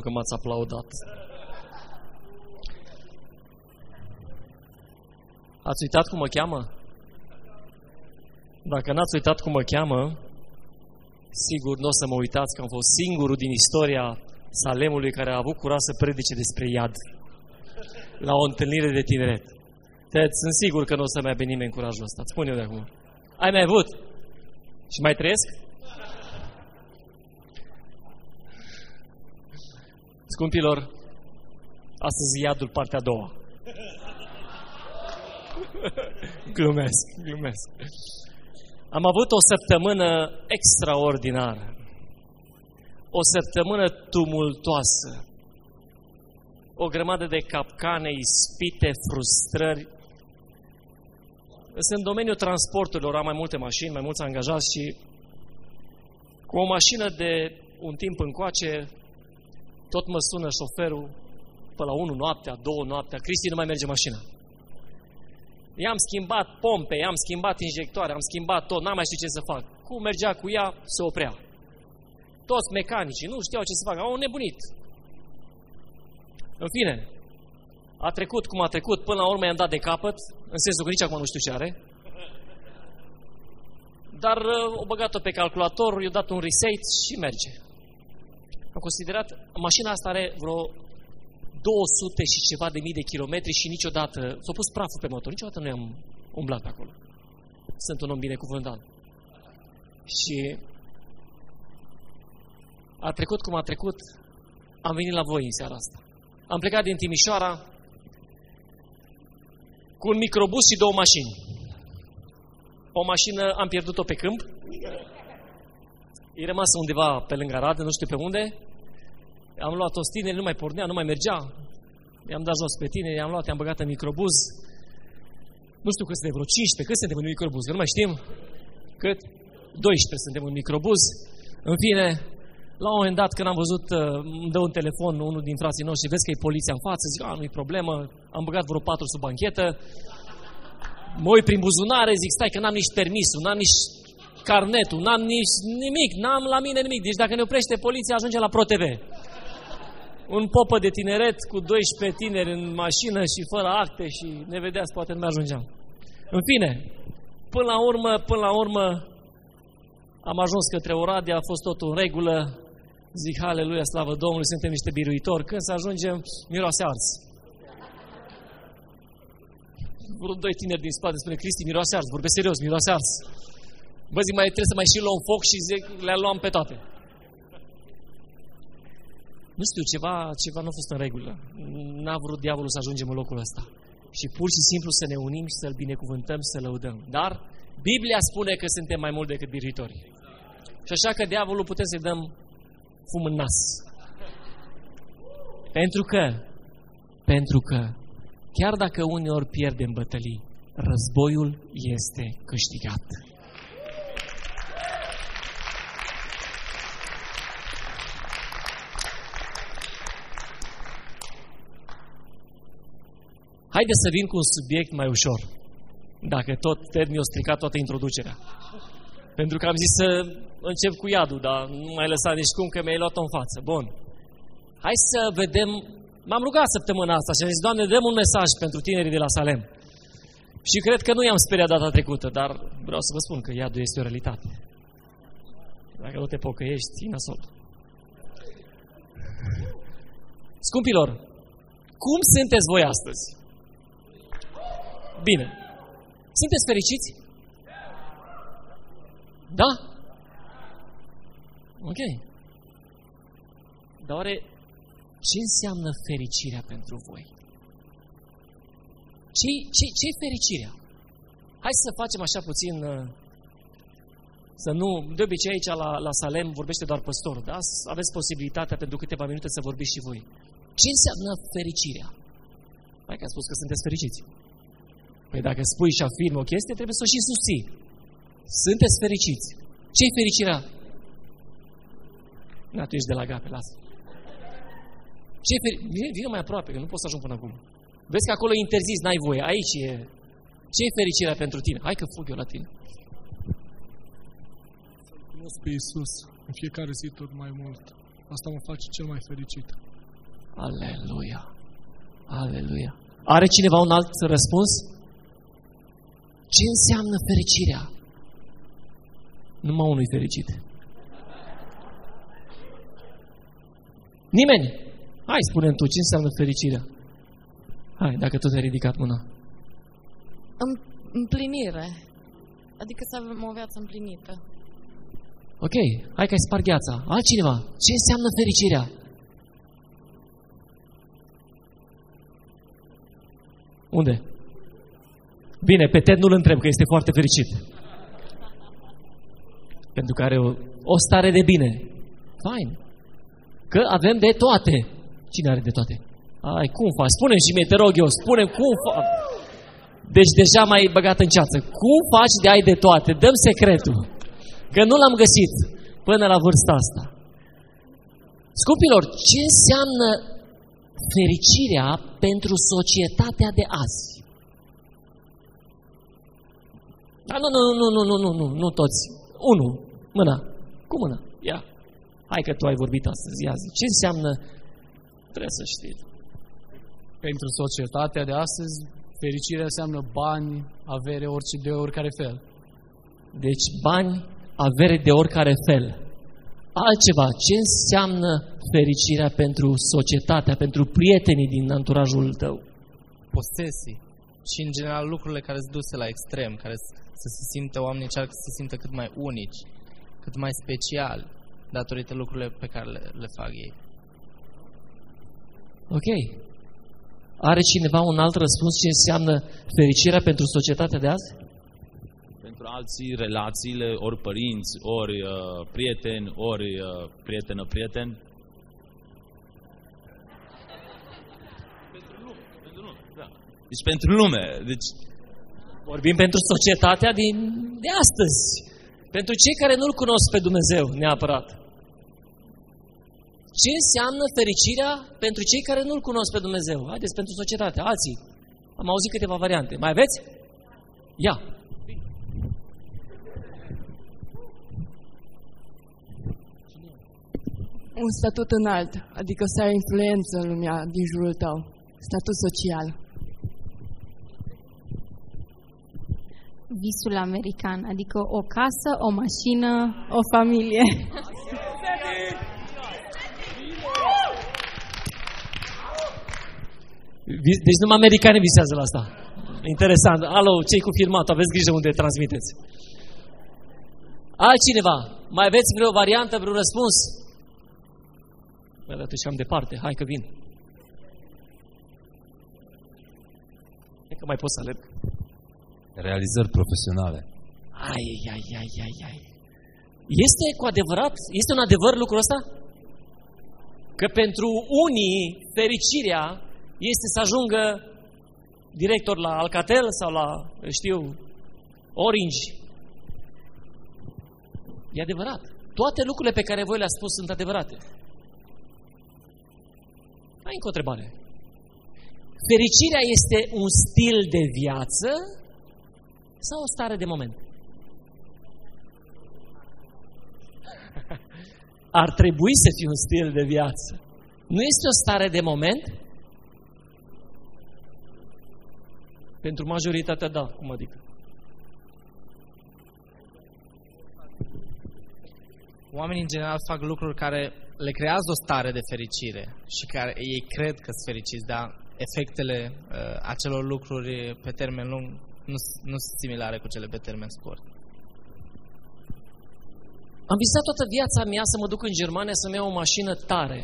că m-ați aplaudat. Ați uitat cum mă cheamă? Dacă n-ați uitat cum mă cheamă, sigur nu o să mă uitați că am fost singurul din istoria Salemului care a avut curaj să predice despre iad la o întâlnire de tineret. Ted, sunt sigur că nu o să mai aibă nimeni curajul ăsta. Spune eu de acum. Ai mai avut? Și mai trăiesc? Scumpilor, astăzi iadul partea a doua. glumesc, glumesc. Am avut o săptămână extraordinară. O săptămână tumultoasă. O grămadă de capcane, ispite, frustrări. Sunt în domeniul transporturilor, am mai multe mașini, mai mulți angajați și cu o mașină de un timp încoace, tot mă sună șoferul pe la 1 noaptea, 2 noaptea, Cristi nu mai merge mașina. I-am schimbat pompe, i-am schimbat injectoare, am schimbat tot, n-am mai știut ce să fac. Cum mergea cu ea, se oprea. Toți mecanicii nu știau ce să facă, au nebunit. În fine, a trecut cum a trecut, până la urmă i-am dat de capăt, în sensul că nici acum nu știu ce are. Dar uh, o băgat-o pe calculator, i-a dat un reset și merge. Am considerat, mașina asta are vreo 200 și ceva de mii de kilometri și niciodată, s-a pus praful pe motor, niciodată nu am umblat pe acolo. Sunt un om binecuvântat. Și a trecut cum a trecut, am venit la voi în seara asta. Am plecat din Timișoara cu un microbus și două mașini. O mașină am pierdut-o pe câmp. E rămas undeva pe lângă Radă, nu știu pe unde. Am luat-o tineri, nu mai pornea, nu mai mergea. I-am dat jos pe tine, i-am luat, i-am băgat în microbuz. Nu știu cât suntem, vreo 15, cât suntem în microbuz, că nu mai știm. Cât? 12 suntem în microbuz. În fine, la un moment dat, când am văzut, uh, îmi dă un telefon unul din frații noștri, vezi că e poliția în față, zic, a, nu-i problemă, am băgat vreo patru sub banchetă, mă uit prin buzunare, zic, stai că n-am nici permisul, n-am nici carnetul, n-am nici nimic, n-am la mine nimic. Deci dacă ne oprește poliția, ajunge la ProTV un popă de tineret cu 12 tineri în mașină și fără acte și ne vedeați, poate nu mai ajungeam. În fine, până la urmă, până la urmă, am ajuns către Oradea, a fost totul în regulă, zic, haleluia, slavă Domnului, suntem niște biruitori. Când să ajungem, miroase ars. Vreo doi tineri din spate spune, Cristi, miroase ars, vorbesc serios, miroase ars. Vă zic, mai trebuie să mai și luăm foc și zic, le luam pe toate nu știu, ceva, ceva nu a fost în regulă. N-a vrut diavolul să ajungem în locul ăsta. Și pur și simplu să ne unim și să-L binecuvântăm, să lăudăm. Dar Biblia spune că suntem mai mult decât biritori. Și așa că diavolul putem să-i dăm fum în nas. Pentru că, pentru că, chiar dacă uneori pierdem bătălii, războiul este câștigat. Haideți să vin cu un subiect mai ușor. Dacă tot Ted mi-a stricat toată introducerea. Pentru că am zis să încep cu iadul, dar nu mai lăsa nici cum că mi-ai luat-o în față. Bun. Hai să vedem... M-am rugat săptămâna asta și am zis, Doamne, dăm un mesaj pentru tinerii de la Salem. Și cred că nu i-am speriat data trecută, dar vreau să vă spun că iadul este o realitate. Dacă nu te pocăiești, ții nasol. Scumpilor, cum sunteți voi astăzi? Bine. Sunteți fericiți? Da? Ok. Dar oare ce înseamnă fericirea pentru voi? Ce, ce, ce e fericirea? Hai să facem așa puțin, uh, să nu, de obicei aici la, la Salem vorbește doar păstorul, da? Aveți posibilitatea pentru câteva minute să vorbiți și voi. Ce înseamnă fericirea? Hai că a spus că sunteți fericiți. Păi dacă spui și afirmi o chestie, trebuie să o și susții. Sunteți fericiți. Ce-i fericirea? Na, tu ești de la gape, lasă. Ce feri... Vine, vine mai aproape, că nu pot să ajung până acum. Vezi că acolo e interzis, n-ai voie. Aici e... Ce-i fericirea pentru tine? Hai că fug eu la tine. Să cunosc pe Iisus în fiecare zi tot mai mult. Asta mă face cel mai fericit. Aleluia! Aleluia! Are cineva un alt răspuns? Ce înseamnă fericirea? Numai unul fericit. Nimeni? Hai, spune tu, ce înseamnă fericirea? Hai, dacă tu te-ai ridicat mâna. Împlinire. Adică să avem o viață împlinită. Ok, hai că ai spart gheața. Altcineva, ce înseamnă fericirea? Unde? Bine, pe Ted nu-l întreb, că este foarte fericit. Pentru că are o, o stare de bine. Fain. Că avem de toate. Cine are de toate? Ai, cum faci? Spune și mie, te rog eu, spune cum faci. Deci deja mai băgat în ceață. Cum faci de ai de toate? Dăm secretul. Că nu l-am găsit până la vârsta asta. Scumpilor, ce înseamnă fericirea pentru societatea de azi? Dar nu, nu, nu, nu, nu, nu, nu, nu toți. Unu, mâna, cu mâna, ia. Hai că tu ai vorbit astăzi, ia zi. Ce înseamnă? Trebuie să știi. Pentru societatea de astăzi, fericirea înseamnă bani, avere, orice, de oricare fel. Deci bani, avere de oricare fel. Altceva, ce înseamnă fericirea pentru societatea, pentru prietenii din anturajul tău? Posesii și în general lucrurile care sunt duse la extrem, care sunt să se simtă, oamenii încearcă să se simtă cât mai unici, cât mai speciali, datorită lucrurile pe care le, le fac ei. Ok. Are cineva un alt răspuns ce înseamnă fericirea pentru societatea de azi? Pentru alții, relațiile, ori părinți, ori uh, prieteni, ori uh, prietenă-prieten. Pentru lume, pentru lume, da. Deci pentru lume. Deci Vorbim pentru societatea din, de astăzi. Pentru cei care nu-L cunosc pe Dumnezeu neapărat. Ce înseamnă fericirea pentru cei care nu-L cunosc pe Dumnezeu? Haideți pentru societate, alții. Am auzit câteva variante. Mai aveți? Ia. Un statut înalt, adică să ai influență în lumea din jurul tău. Statut social. Visul american, adică o casă, o mașină, o familie. Deci numai americani visează la asta. Interesant. Alo, cei cu filmat, aveți grijă unde transmiteți. Altcineva? Mai aveți vreo variantă, vreun răspuns? Bă, dar cam departe. Hai că vin. E că mai pot să alerg. Realizări profesionale. Ai, ai, ai, ai, ai. Este cu adevărat, este un adevăr lucrul ăsta? Că pentru unii fericirea este să ajungă director la Alcatel sau la, știu, Orange. E adevărat. Toate lucrurile pe care voi le-ați spus sunt adevărate. Ai încă o întrebare. Fericirea este un stil de viață sau o stare de moment? Ar trebui să fie un stil de viață. Nu este o stare de moment? Pentru majoritatea, da, cum adică? Oamenii în general fac lucruri care le creează o stare de fericire și care ei cred că sunt fericiți, dar efectele uh, acelor lucruri pe termen lung nu, nu sunt similare cu cele pe termen scurt. Am visat toată viața mea să mă duc în Germania să-mi iau o mașină tare.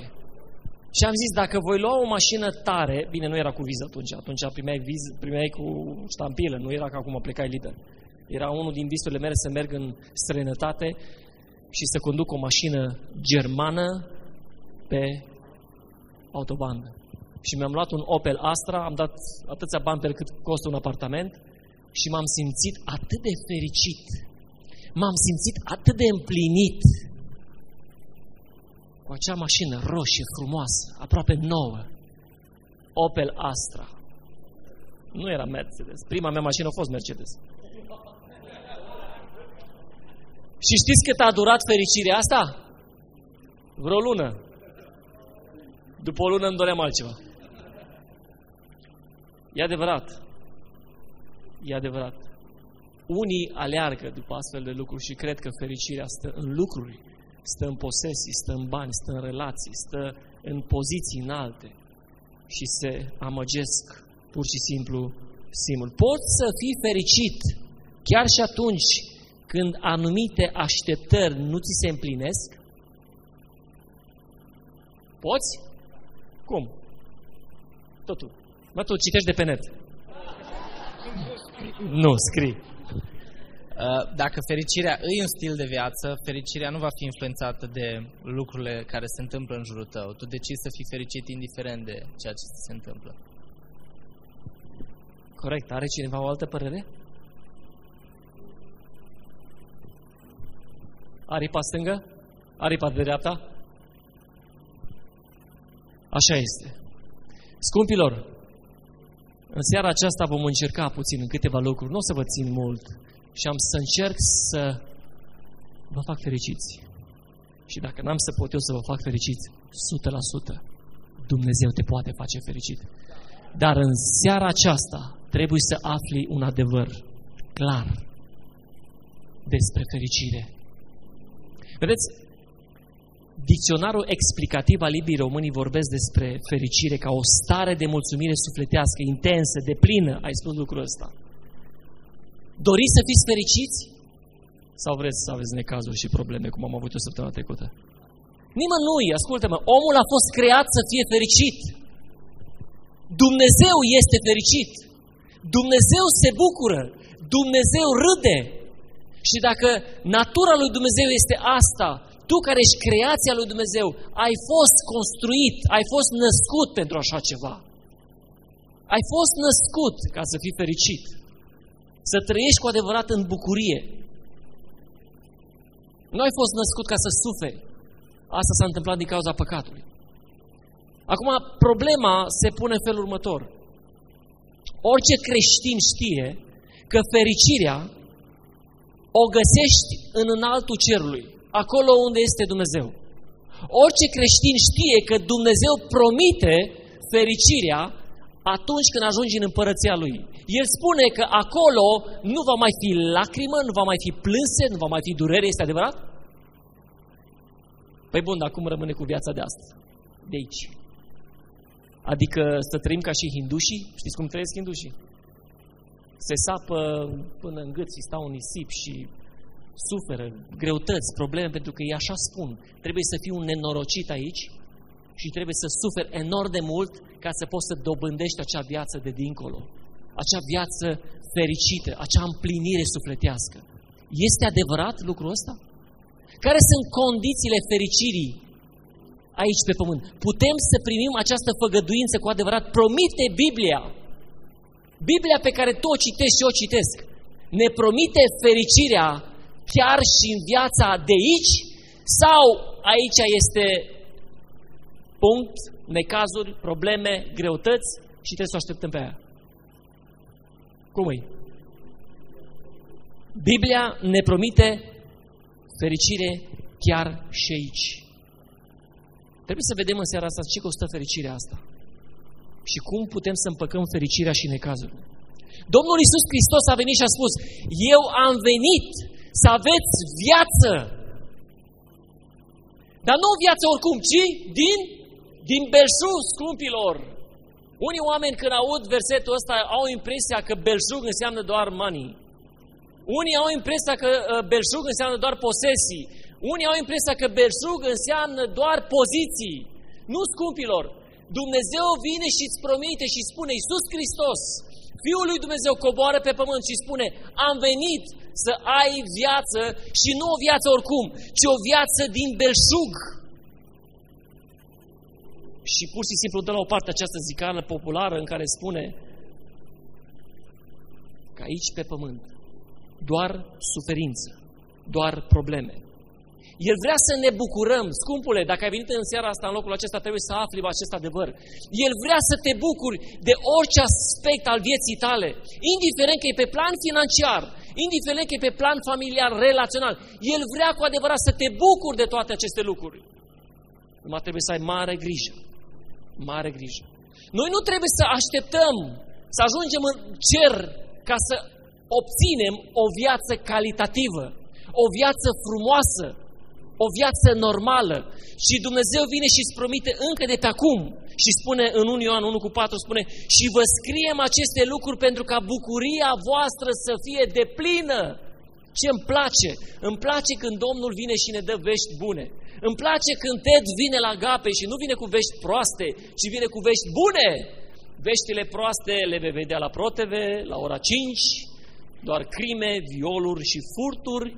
Și am zis, dacă voi lua o mașină tare, bine, nu era cu viză atunci, atunci primeai, viz, primeai cu ștampilă, nu era ca acum plecai liber. Era unul din visurile mele să merg în străinătate și să conduc o mașină germană pe autoban. Și mi-am luat un Opel Astra, am dat atâția bani pe cât costă un apartament și m-am simțit atât de fericit, m-am simțit atât de împlinit cu acea mașină roșie, frumoasă, aproape nouă, Opel Astra. Nu era Mercedes. Prima mea mașină a fost Mercedes. Și știți cât a durat fericirea asta? Vreo lună. După o lună îmi doream altceva. E adevărat. E adevărat. Unii aleargă după astfel de lucruri și cred că fericirea stă în lucruri, stă în posesii, stă în bani, stă în relații, stă în poziții înalte și se amăgesc pur și simplu simul. Poți să fii fericit chiar și atunci când anumite așteptări nu ți se împlinesc? Poți? Cum? Totul. Mă, tu citești de pe net. Nu, scrii. Uh, Dacă fericirea e un stil de viață, fericirea nu va fi influențată de lucrurile care se întâmplă în jurul tău. Tu decizi să fii fericit indiferent de ceea ce se întâmplă. Corect. Are cineva o altă părere? Aripa stângă? Aripa de dreapta? Așa este. Scumpilor, în seara aceasta vom încerca puțin în câteva lucruri. Nu o să vă țin mult. Și am să încerc să vă fac fericiți. Și dacă n-am să pot eu să vă fac fericiți, 100%, Dumnezeu te poate face fericit. Dar în seara aceasta trebuie să afli un adevăr clar despre fericire. Vedeți, dicționarul explicativ al limbii românii vorbesc despre fericire ca o stare de mulțumire sufletească, intensă, de plină. Ai spus lucrul ăsta. Doriți să fiți fericiți? Sau vreți să aveți necazuri și probleme, cum am avut o săptămâna trecută? Nimănui, ascultă-mă, omul a fost creat să fie fericit. Dumnezeu este fericit. Dumnezeu se bucură. Dumnezeu râde. Și dacă natura lui Dumnezeu este asta, tu care ești creația lui Dumnezeu, ai fost construit, ai fost născut pentru așa ceva. Ai fost născut ca să fii fericit. Să trăiești cu adevărat în bucurie. Nu ai fost născut ca să suferi. Asta s-a întâmplat din cauza păcatului. Acum, problema se pune în felul următor. Orice creștin știe că fericirea o găsești în înaltul cerului, acolo unde este Dumnezeu. Orice creștin știe că Dumnezeu promite fericirea atunci când ajungi în împărăția Lui. El spune că acolo nu va mai fi lacrimă, nu va mai fi plânse, nu va mai fi durere, este adevărat? Păi bun, dar cum rămâne cu viața de astăzi? De aici. Adică să trăim ca și hindușii? Știți cum trăiesc hindușii? Se sapă până în gât și stau în nisip și suferă greutăți, probleme, pentru că ei așa spun. Trebuie să fiu un nenorocit aici și trebuie să suferi enorm de mult ca să poți să dobândești acea viață de dincolo. Acea viață fericită, acea împlinire sufletească. Este adevărat lucrul ăsta? Care sunt condițiile fericirii aici pe pământ? Putem să primim această făgăduință cu adevărat? Promite Biblia. Biblia pe care tu o citești și o citesc. Ne promite fericirea chiar și în viața de aici? Sau aici este punct, necazuri, probleme, greutăți și trebuie să o așteptăm pe aia? Cum e? Biblia ne promite fericire chiar și aici. Trebuie să vedem în seara asta ce costă fericirea asta. Și cum putem să împăcăm fericirea și necazurile. Domnul Iisus Hristos a venit și a spus, eu am venit să aveți viață. Dar nu viață oricum, ci din, din belșug, scumpilor. Unii oameni când aud versetul ăsta au impresia că belșug înseamnă doar money. Unii au impresia că uh, belșug înseamnă doar posesii. Unii au impresia că belșug înseamnă doar poziții. Nu, scumpilor, Dumnezeu vine și îți promite și spune, Iisus Hristos, Fiul lui Dumnezeu coboară pe pământ și spune, am venit să ai viață și nu o viață oricum, ci o viață din belșug. Și pur și simplu dă la o parte această zicană populară în care spune că aici pe pământ doar suferință, doar probleme. El vrea să ne bucurăm. Scumpule, dacă ai venit în seara asta în locul acesta, trebuie să afli acest adevăr. El vrea să te bucuri de orice aspect al vieții tale, indiferent că e pe plan financiar, indiferent că e pe plan familiar, relațional. El vrea cu adevărat să te bucuri de toate aceste lucruri. Numai trebuie să ai mare grijă. Mare grijă. Noi nu trebuie să așteptăm să ajungem în cer ca să obținem o viață calitativă, o viață frumoasă, o viață normală. Și Dumnezeu vine și îți promite încă de pe acum și spune în 1 Ioan 1 cu 4, spune și vă scriem aceste lucruri pentru ca bucuria voastră să fie deplină. Ce îmi place? Îmi place când Domnul vine și ne dă vești bune. Îmi place când Ted vine la gape și nu vine cu vești proaste, ci vine cu vești bune. Veștile proaste le vei vedea la ProTV, la ora 5, doar crime, violuri și furturi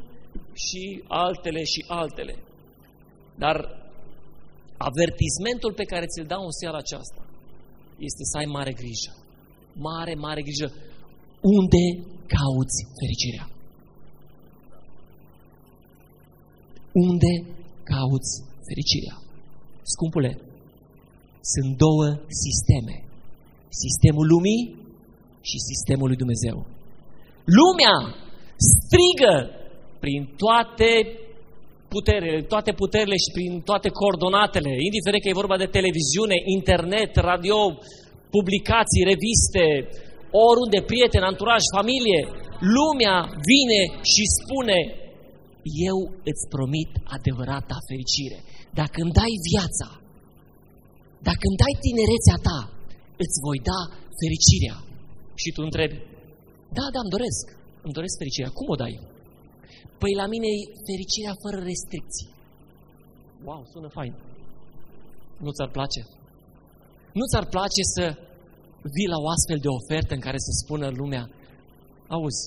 și altele și altele. Dar avertismentul pe care ți-l dau în seara aceasta este să ai mare grijă. Mare, mare grijă. Unde cauți fericirea? Unde cauți fericirea? Scumpule, sunt două sisteme. Sistemul lumii și sistemul lui Dumnezeu. Lumea strigă prin toate puterile, toate puterile și prin toate coordonatele, indiferent că e vorba de televiziune, internet, radio, publicații, reviste, oriunde, prieteni, anturaj, familie, lumea vine și spune eu îți promit adevărata fericire. Dacă îmi dai viața, dacă îmi dai tinerețea ta, îți voi da fericirea. Și tu întrebi, da, da, îmi doresc, îmi doresc fericirea. Cum o dai? Păi la mine e fericirea fără restricții. Wow, sună fain. Nu ți-ar place? Nu ți-ar place să vii la o astfel de ofertă în care să spună lumea, auzi,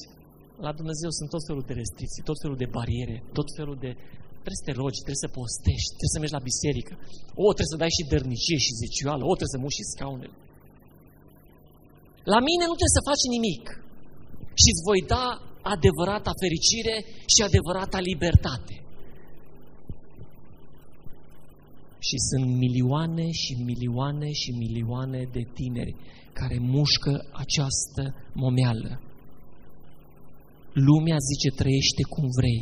la Dumnezeu sunt tot felul de restricții, tot felul de bariere, tot felul de... Trebuie să te rogi, trebuie să postești, trebuie să mergi la biserică. O, trebuie să dai și dărnicie și zecioală, o, trebuie să muși și scaunele. La mine nu trebuie să faci nimic și îți voi da adevărata fericire și adevărata libertate. Și sunt milioane și milioane și milioane de tineri care mușcă această momeală. Lumea zice trăiește cum vrei,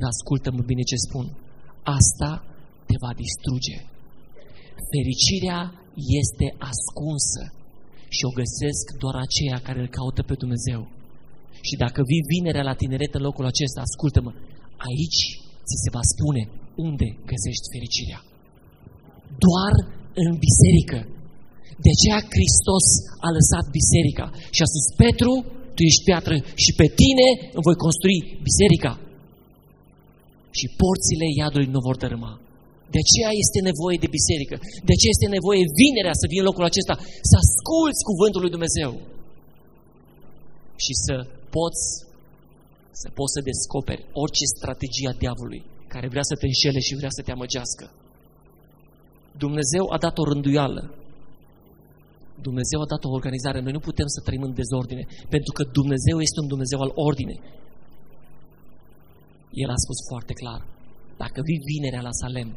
dar ascultă-mă bine ce spun. Asta te va distruge. Fericirea este ascunsă și o găsesc doar aceia care îl caută pe Dumnezeu. Și dacă vii vinerea la tineret în locul acesta, ascultă-mă, aici ți se va spune unde găsești fericirea. Doar în biserică. De aceea Hristos a lăsat biserica și a spus, Petru, tu ești piatră și pe tine îmi voi construi biserica. Și porțile iadului nu vor dărâma. De aceea este nevoie de biserică. De aceea este nevoie vinerea să vii în locul acesta, să asculți cuvântul lui Dumnezeu și să poți să poți să descoperi orice strategie a diavolului care vrea să te înșele și vrea să te amăgească. Dumnezeu a dat o rânduială. Dumnezeu a dat o organizare. Noi nu putem să trăim în dezordine, pentru că Dumnezeu este un Dumnezeu al ordinei. El a spus foarte clar, dacă vii vinerea la Salem,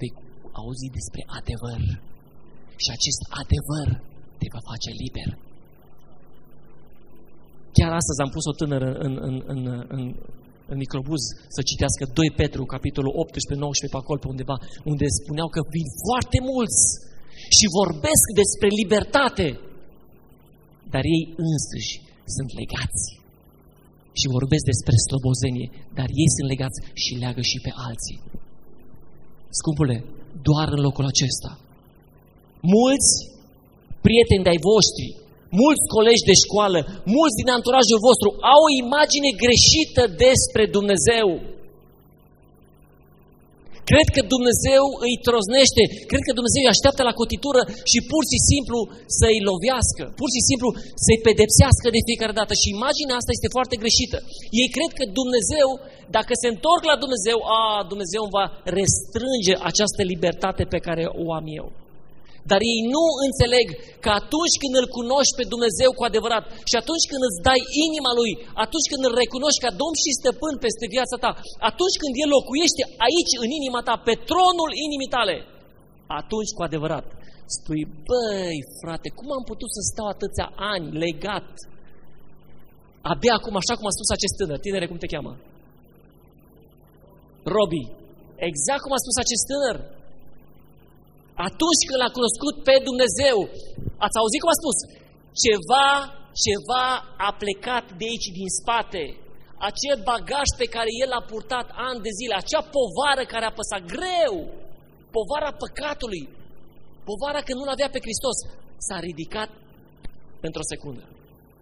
vei auzi despre adevăr. Și acest adevăr te va face liber. Chiar astăzi am pus o tânără în, în, în, în, în microbuz să citească 2 Petru, capitolul 18-19 pe acolo, pe undeva, unde spuneau că vin foarte mulți și vorbesc despre libertate, dar ei însuși sunt legați. Și vorbesc despre slobozenie, dar ei sunt legați și leagă și pe alții. Scumpule, doar în locul acesta. Mulți prieteni de-ai voștri, mulți colegi de școală, mulți din anturajul vostru au o imagine greșită despre Dumnezeu. Cred că Dumnezeu îi troznește, cred că Dumnezeu îi așteaptă la cotitură și pur și simplu să-i lovească, pur și simplu să-i pedepsească de fiecare dată. Și imaginea asta este foarte greșită. Ei cred că Dumnezeu, dacă se întorc la Dumnezeu, a, Dumnezeu va restrânge această libertate pe care o am eu. Dar ei nu înțeleg că atunci când îl cunoști pe Dumnezeu cu adevărat și atunci când îți dai inima lui, atunci când îl recunoști ca Domn și Stăpân peste viața ta, atunci când El locuiește aici în inima ta, pe tronul inimii tale, atunci cu adevărat spui, băi frate, cum am putut să stau atâția ani legat? Abia acum, așa cum a spus acest tânăr, tinere, cum te cheamă? Robi. Exact cum a spus acest tânăr. Atunci când l-a cunoscut pe Dumnezeu, ați auzit cum a spus? Ceva, ceva a plecat de aici din spate. Acel bagaj pe care el l-a purtat ani de zile, acea povară care a păsat greu, povara păcatului, povara că nu-L avea pe Hristos, s-a ridicat pentru o secundă.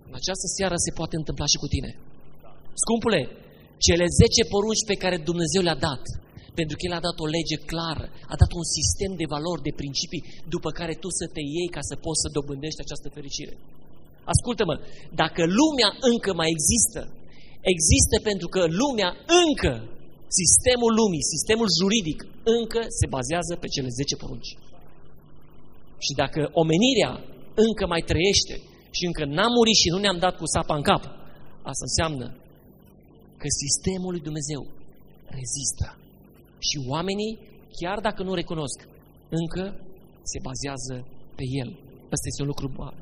În această seară se poate întâmpla și cu tine. Scumpule, cele 10 porunci pe care Dumnezeu le-a dat, pentru că El a dat o lege clară, a dat un sistem de valori, de principii, după care tu să te iei ca să poți să dobândești această fericire. Ascultă-mă, dacă lumea încă mai există, există pentru că lumea încă, sistemul lumii, sistemul juridic, încă se bazează pe cele 10 porunci. Și dacă omenirea încă mai trăiește și încă n-a murit și nu ne-am dat cu sapa în cap, asta înseamnă că sistemul lui Dumnezeu rezistă. Și oamenii, chiar dacă nu recunosc, încă se bazează pe el. Ăsta este un lucru mare.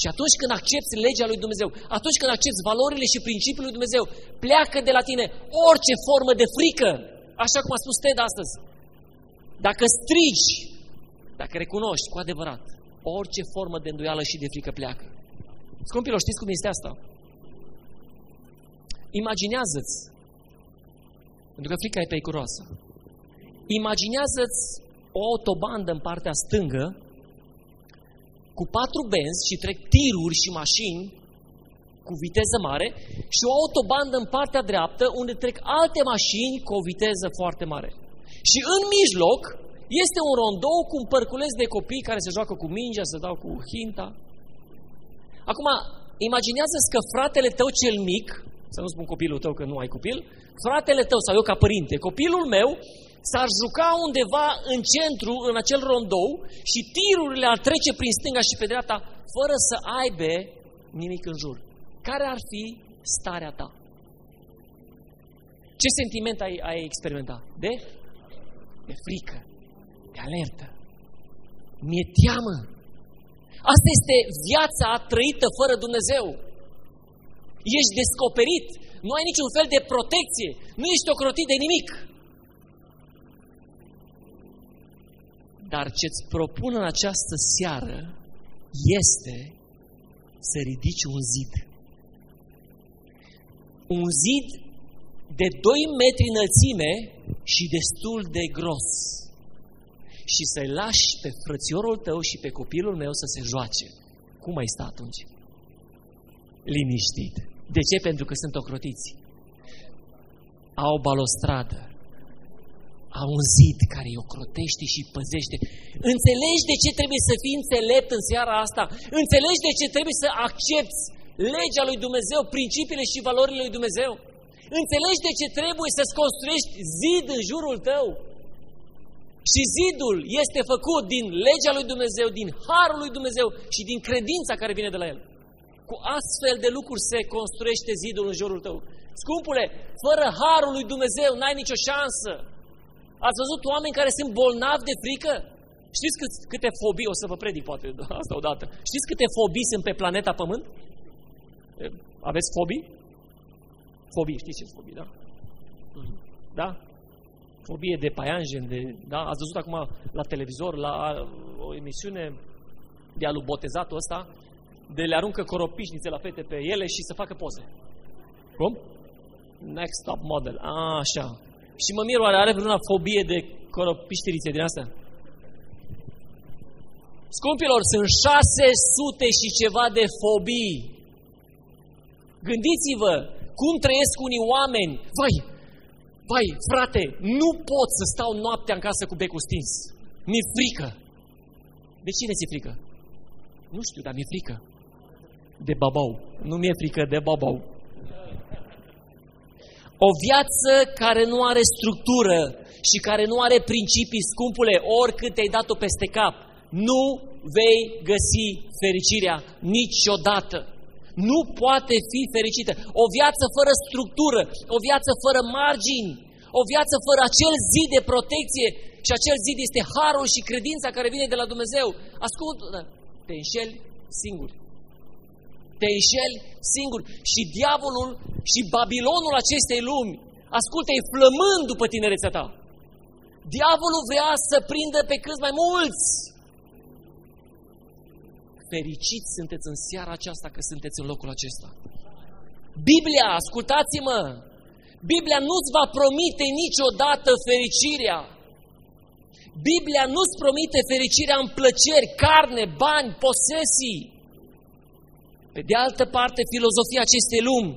Și atunci când accepti legea lui Dumnezeu, atunci când accepti valorile și principiile lui Dumnezeu, pleacă de la tine orice formă de frică, așa cum a spus Ted astăzi. Dacă strigi, dacă recunoști cu adevărat, orice formă de îndoială și de frică pleacă. Scumpilor, știți cum este asta? Imaginează-ți, pentru că frica e periculoasă, imaginează-ți o autobandă în partea stângă cu patru benzi și trec tiruri și mașini cu viteză mare și o autobandă în partea dreaptă unde trec alte mașini cu o viteză foarte mare. Și în mijloc este un rondou cu un părculeț de copii care se joacă cu mingea, se dau cu hinta. Acum, imaginează-ți că fratele tău cel mic, să nu spun copilul tău că nu ai copil, fratele tău sau eu ca părinte, copilul meu s-ar juca undeva în centru, în acel rondou și tirurile ar trece prin stânga și pe dreapta fără să aibă nimic în jur. Care ar fi starea ta? Ce sentiment ai, ai experimentat? De? De frică, de alertă. Mi-e teamă. Asta este viața trăită fără Dumnezeu. Ești descoperit, nu ai niciun fel de protecție, nu ești ocrotit de nimic. Dar ce-ți propun în această seară este să ridici un zid. Un zid de 2 metri înălțime și destul de gros. Și să-i lași pe frățiorul tău și pe copilul meu să se joace. Cum ai sta atunci? Liniștit. De ce? Pentru că sunt ocrotiți. Au o balostradă. Au un zid care îi ocrotește și îi păzește. Înțelegi de ce trebuie să fii înțelept în seara asta? Înțelegi de ce trebuie să accepti legea lui Dumnezeu, principiile și valorile lui Dumnezeu? Înțelegi de ce trebuie să-ți construiești zid în jurul tău? Și zidul este făcut din legea lui Dumnezeu, din harul lui Dumnezeu și din credința care vine de la El. Cu astfel de lucruri se construiește zidul în jurul tău. Scumpule, fără harul lui Dumnezeu n-ai nicio șansă. Ați văzut oameni care sunt bolnavi de frică? Știți cât, câte fobii, o să vă predic poate asta odată, știți câte fobii sunt pe planeta Pământ? Aveți fobii? Fobii, știți ce fobii, da? Da? Fobie de paianjen, de, da? Ați văzut acum la televizor, la o emisiune de alu botezatul ăsta, de le aruncă coropișnițe la fete pe ele și să facă poze. Cum? Next top model. A, așa. Și mă mir, oare are vreuna fobie de coropiștirițe din asta? Scumpilor, sunt 600 și ceva de fobii. Gândiți-vă cum trăiesc unii oameni. Vai, vai, frate, nu pot să stau noaptea în casă cu becul stins. Mi-e frică. De cine ți-e frică? Nu știu, dar mi-e frică. De babau. Nu mi-e frică de babau. O viață care nu are structură și care nu are principii scumpule, oricât te-ai dat-o peste cap, nu vei găsi fericirea niciodată. Nu poate fi fericită. O viață fără structură, o viață fără margini, o viață fără acel zid de protecție și acel zid este harul și credința care vine de la Dumnezeu. Ascultă, te înșeli singur. Te înșeli singur. Și diavolul și Babilonul acestei lumi, ascultă-i flămând după tinerețea ta. Diavolul vrea să prindă pe cât mai mulți. Fericiți sunteți în seara aceasta că sunteți în locul acesta. Biblia, ascultați-mă, Biblia nu-ți va promite niciodată fericirea. Biblia nu-ți promite fericirea în plăceri, carne, bani, posesii. Pe de altă parte, filozofia acestei lumi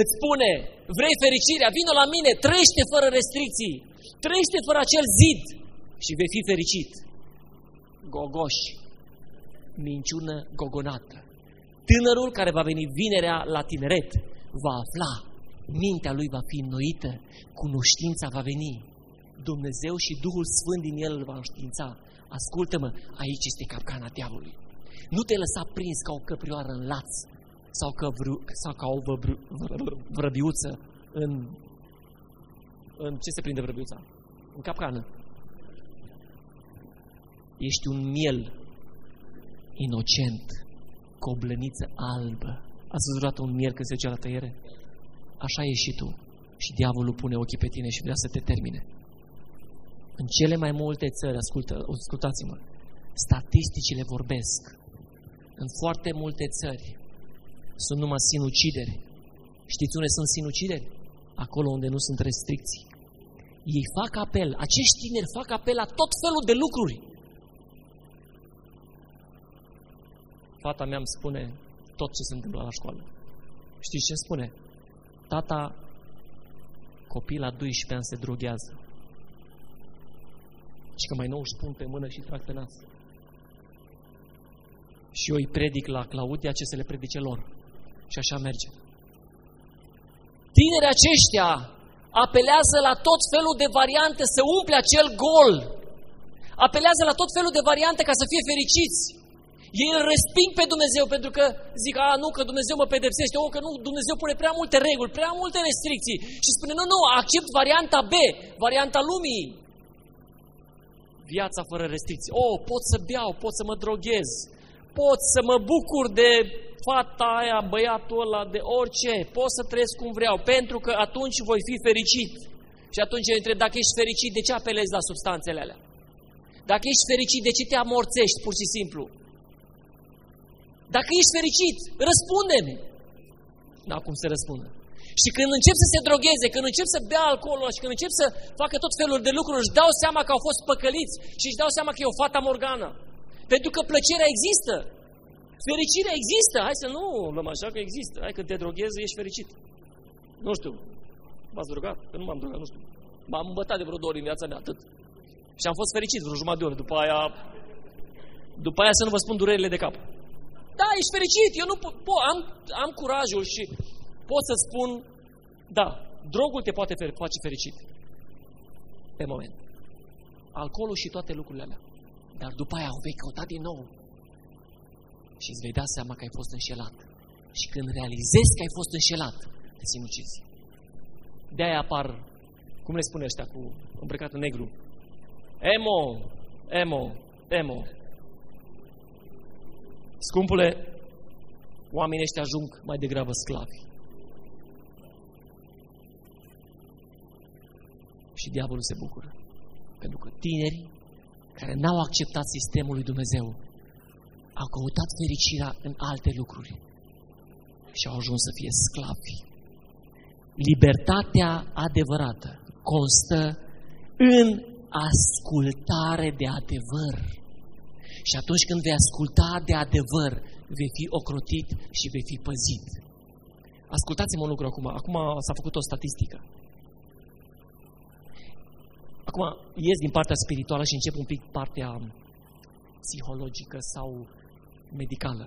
îți spune, vrei fericirea, vină la mine, trăiește fără restricții, trăiește fără acel zid și vei fi fericit. Gogoș, minciună gogonată. Tânărul care va veni vinerea la tineret va afla, mintea lui va fi înnoită, cunoștința va veni. Dumnezeu și Duhul Sfânt din el îl va înștiința. Ascultă-mă, aici este capcana diavolului. Nu te lăsa prins ca o căprioară în laț sau ca, vru, sau ca o văbru, vrăbiuță în, în... Ce se prinde vrăbiuța? În capcană. Ești un miel inocent, cu o blăniță albă. Ați văzut un miel când se duce la tăiere? Așa ești și tu. Și diavolul pune ochii pe tine și vrea să te termine. În cele mai multe țări, ascultă, ascultați-mă, statisticile vorbesc. În foarte multe țări sunt numai sinucideri. Știți unde sunt sinucideri? Acolo unde nu sunt restricții. Ei fac apel, acești tineri fac apel la tot felul de lucruri. Fata mea îmi spune tot ce se întâmplă la școală. Știți ce spune? Tata, copii la 12 ani se droghează. Și că mai nou își pun pe mână și trag pe nas. Și eu îi predic la Claudia ce să le predice lor. Și așa merge. Tinerii aceștia apelează la tot felul de variante să umple acel gol. Apelează la tot felul de variante ca să fie fericiți. Ei îl resping pe Dumnezeu pentru că zic, a, nu, că Dumnezeu mă pedepsește, o, că nu, Dumnezeu pune prea multe reguli, prea multe restricții. Și spune, nu, nu, accept varianta B, varianta lumii. Viața fără restricții. O, pot să beau, pot să mă droghez, pot să mă bucur de fata aia, băiatul ăla, de orice, pot să trăiesc cum vreau, pentru că atunci voi fi fericit. Și atunci eu întreb, dacă ești fericit, de ce apelezi la substanțele alea? Dacă ești fericit, de ce te amorțești, pur și simplu? Dacă ești fericit, răspunde-mi. Nu cum se răspunde. Și când încep să se drogheze, când încep să bea alcoolul și când încep să facă tot felul de lucruri, își dau seama că au fost păcăliți și își dau seama că e o fata morgană. Pentru că plăcerea există. Fericirea există. Hai să nu luăm așa că există. Hai că te droghezi, ești fericit. Nu știu. M-ați drogat? Că nu m-am drogat, nu știu. M-am îmbătat de vreo două ori în viața mea, atât. Și am fost fericit vreo jumătate de oră. După aia, după aia să nu vă spun durerile de cap. Da, ești fericit. Eu nu po- am, am curajul și pot să spun, da, drogul te poate face fericit. Pe moment. Alcoolul și toate lucrurile alea. Dar după aia o vei căuta din nou. Și îți vei da seama că ai fost înșelat. Și când realizezi că ai fost înșelat, te sinucizi. De-aia apar, cum le spune ăștia cu îmbrăcat în negru? Emo, emo, emo. Scumpule, oamenii ăștia ajung mai degrabă sclavi. Și diavolul se bucură. Pentru că tinerii care n-au acceptat sistemul lui Dumnezeu au căutat fericirea în alte lucruri și au ajuns să fie sclavi. Libertatea adevărată constă în ascultare de adevăr. Și atunci când vei asculta de adevăr, vei fi ocrotit și vei fi păzit. Ascultați-mă un lucru acum. Acum s-a făcut o statistică. Acum ies din partea spirituală și încep un pic partea psihologică sau medicală.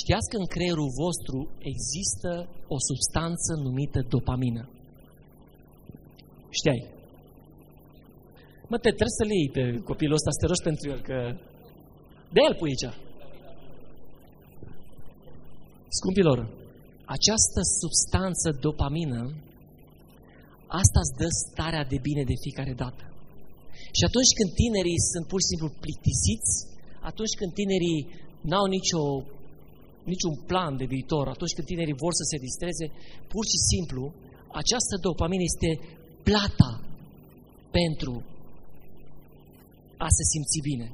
Știați că în creierul vostru există o substanță numită dopamină. Știai? Mă, te trebuie să-l iei pe copilul ăsta, să te rogi pentru el, că de el pui aici. Scumpilor, această substanță dopamină, asta îți dă starea de bine de fiecare dată. Și atunci când tinerii sunt pur și simplu plictisiți, atunci când tinerii n-au nicio, niciun plan de viitor, atunci când tinerii vor să se distreze, pur și simplu, această dopamină este plata pentru a se simți bine.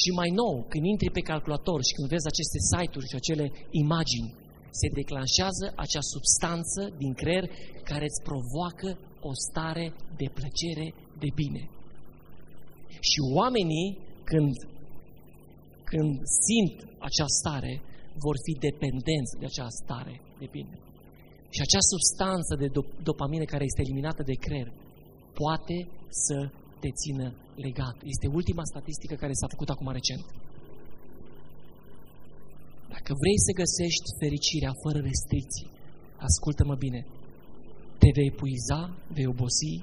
Și mai nou, când intri pe calculator și când vezi aceste site-uri și acele imagini, se declanșează acea substanță din creier care îți provoacă o stare de plăcere, de bine. Și oamenii, când, când simt acea stare, vor fi dependenți de acea stare de bine. Și acea substanță de dopamină care este eliminată de creier poate să te țină legat. Este ultima statistică care s-a făcut acum recent. Dacă vrei să găsești fericirea fără restricții, ascultă-mă bine, te vei puiza, vei obosi,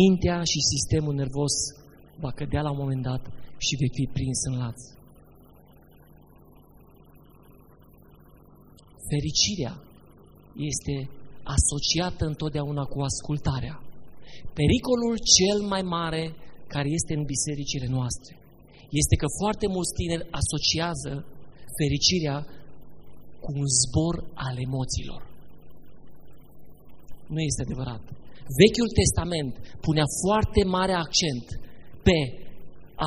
mintea și sistemul nervos va cădea la un moment dat și vei fi prins în laț. Fericirea este asociată întotdeauna cu ascultarea. Pericolul cel mai mare care este în bisericile noastre este că foarte mulți tineri asociază fericirea cu un zbor al emoțiilor. Nu este adevărat. Vechiul Testament punea foarte mare accent pe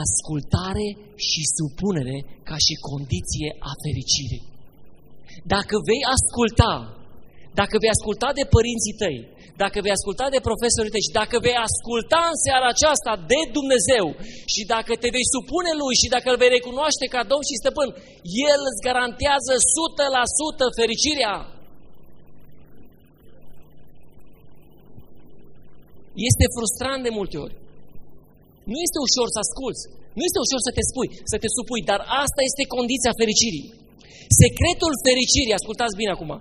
ascultare și supunere ca și condiție a fericirii. Dacă vei asculta, dacă vei asculta de părinții tăi, dacă vei asculta de profesorii tăi și dacă vei asculta în seara aceasta de Dumnezeu și dacă te vei supune Lui și dacă îl vei recunoaște ca Domn și Stăpân, El îți garantează 100% fericirea. Este frustrant de multe ori. Nu este ușor să asculți, nu este ușor să te spui, să te supui, dar asta este condiția fericirii. Secretul fericirii, ascultați bine acum,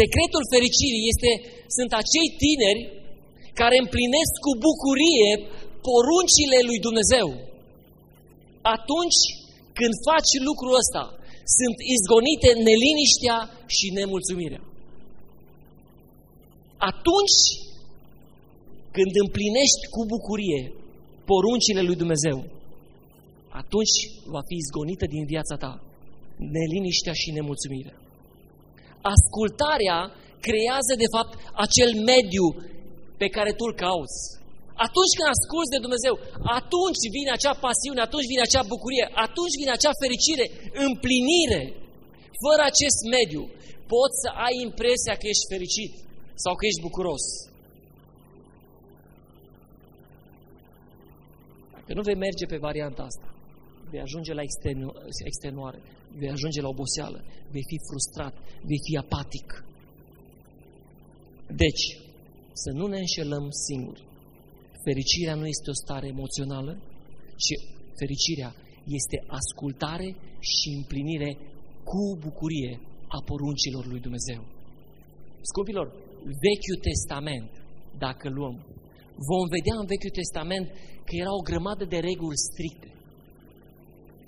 secretul fericirii este, sunt acei tineri care împlinesc cu bucurie poruncile lui Dumnezeu. Atunci când faci lucrul ăsta, sunt izgonite neliniștea și nemulțumirea. Atunci când împlinești cu bucurie poruncile lui Dumnezeu, atunci va fi izgonită din viața ta neliniștea și nemulțumirea. Ascultarea creează, de fapt, acel mediu pe care tu îl cauți. Atunci când asculți de Dumnezeu, atunci vine acea pasiune, atunci vine acea bucurie, atunci vine acea fericire, împlinire. Fără acest mediu, poți să ai impresia că ești fericit sau că ești bucuros. Dacă nu vei merge pe varianta asta, vei ajunge la extenu extenuare, vei ajunge la oboseală, vei fi frustrat, vei fi apatic. Deci, să nu ne înșelăm singuri. Fericirea nu este o stare emoțională, ci fericirea este ascultare și împlinire cu bucurie a poruncilor lui Dumnezeu. Scumpilor, Vechiul Testament, dacă luăm, vom vedea în Vechiul Testament că era o grămadă de reguli stricte.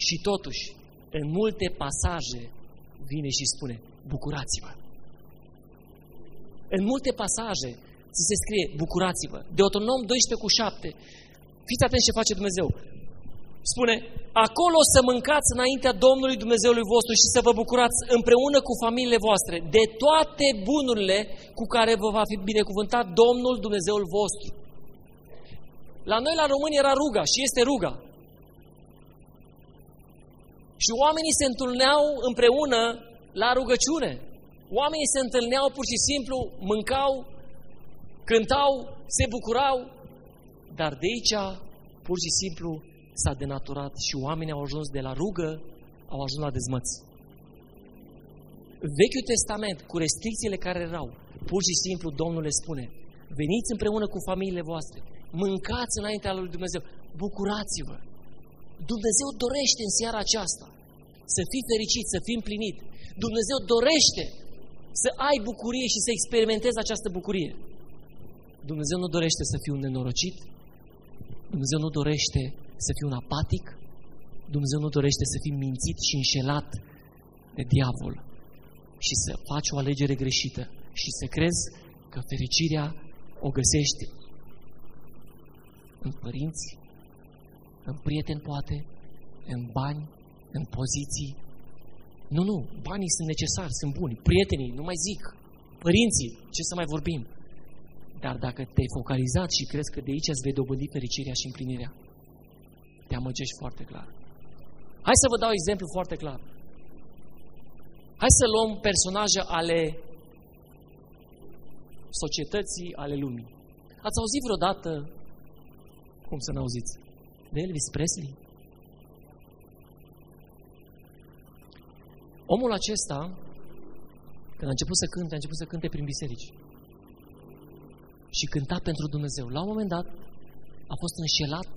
Și totuși, în multe pasaje vine și spune, bucurați-vă. În multe pasaje ți se scrie, bucurați-vă. Deuteronom 12 cu 7. Fiți atenți ce face Dumnezeu. Spune, acolo să mâncați înaintea Domnului Dumnezeului vostru și să vă bucurați împreună cu familiile voastre de toate bunurile cu care vă va fi binecuvântat Domnul Dumnezeul vostru. La noi, la români, era ruga și este ruga. Și oamenii se întâlneau împreună la rugăciune. Oamenii se întâlneau pur și simplu, mâncau, cântau, se bucurau, dar de aici, pur și simplu, s-a denaturat și oamenii au ajuns de la rugă, au ajuns la dezmăți. Vechiul Testament, cu restricțiile care erau, pur și simplu Domnul le spune, veniți împreună cu familiile voastre, mâncați înaintea lui Dumnezeu, bucurați-vă. Dumnezeu dorește în seara aceasta să fii fericit, să fii împlinit. Dumnezeu dorește să ai bucurie și să experimentezi această bucurie. Dumnezeu nu dorește să fii un nenorocit, Dumnezeu nu dorește să fii un apatic, Dumnezeu nu dorește să fii mințit și înșelat de diavol și să faci o alegere greșită și să crezi că fericirea o găsești în părinți, în prieteni poate, în bani, în poziții. Nu, nu, banii sunt necesari, sunt buni. Prietenii, nu mai zic. Părinții, ce să mai vorbim. Dar dacă te-ai focalizat și crezi că de aici îți vei dobândi fericirea și împlinirea, te amăgești foarte clar. Hai să vă dau exemplu foarte clar. Hai să luăm personaje ale societății, ale lumii. Ați auzit vreodată, cum să n-auziți, de Elvis Presley? Omul acesta, când a început să cânte, a început să cânte prin biserici. Și cânta pentru Dumnezeu. La un moment dat, a fost înșelat,